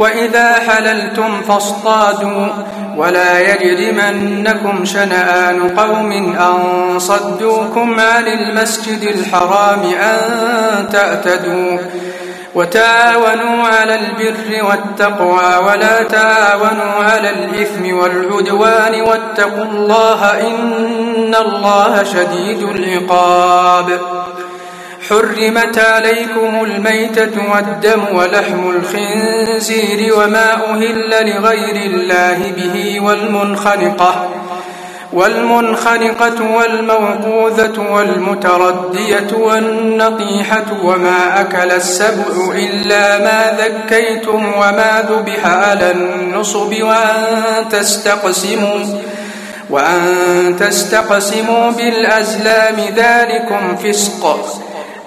وإذا حللتم فاصطادوا ولا يجرمنكم شنآن قوم أن صدوكم عن المسجد الحرام أن تأتدوا وتعاونوا على البر والتقوى ولا تعاونوا على الإثم والعدوان واتقوا الله إن الله شديد العقاب حرمت عليكم الميتة والدم ولحم الخنزير وما أهل لغير الله به والمنخنقة والمنخنقة والموقوذة والمتردية والنطيحة وما أكل السبع إلا ما ذكيتم وما ذبح على النصب وأن تستقسموا وأن تستقسموا بالأزلام ذلكم فسق.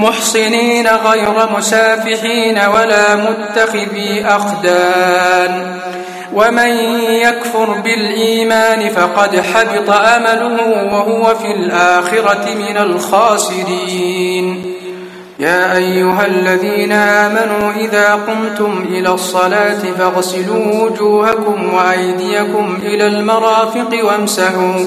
محصنين غير مسافحين ولا متخذي أخدان. ومن يكفر بالإيمان فقد حبط أمله وهو في الآخرة من الخاسرين. يا أيها الذين آمنوا إذا قمتم إلى الصلاة فاغسلوا وجوهكم وأيديكم إلى المرافق وامسحوا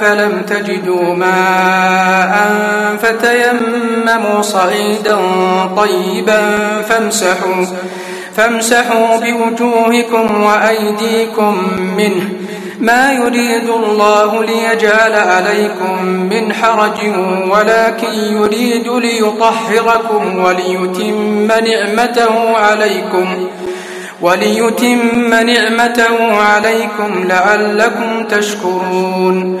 فلم تجدوا ماء فتيمموا صعيدا طيبا فامسحوا فامسحوا بوجوهكم وأيديكم منه ما يريد الله ليجعل عليكم من حرج ولكن يريد ليطهركم وليتم نعمته عليكم وليتم نعمته عليكم لعلكم تشكرون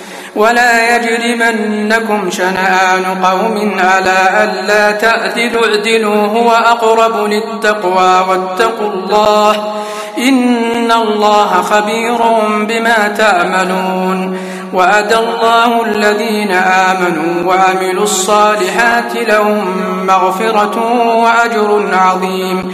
ولا يجرمنكم شنآن قوم على ألا تعدلوا اعدلوا هو أقرب للتقوى واتقوا الله إن الله خبير بما تعملون وأدى الله الذين آمنوا وعملوا الصالحات لهم مغفرة وأجر عظيم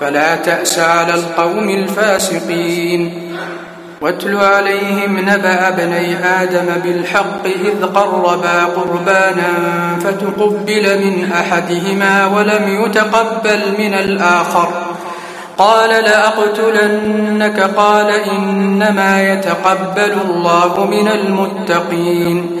فلا تأس على القوم الفاسقين. واتل عليهم نبأ ابني آدم بالحق إذ قربا قربانا فتقبل من أحدهما ولم يتقبل من الآخر. قال لأقتلنك قال إنما يتقبل الله من المتقين.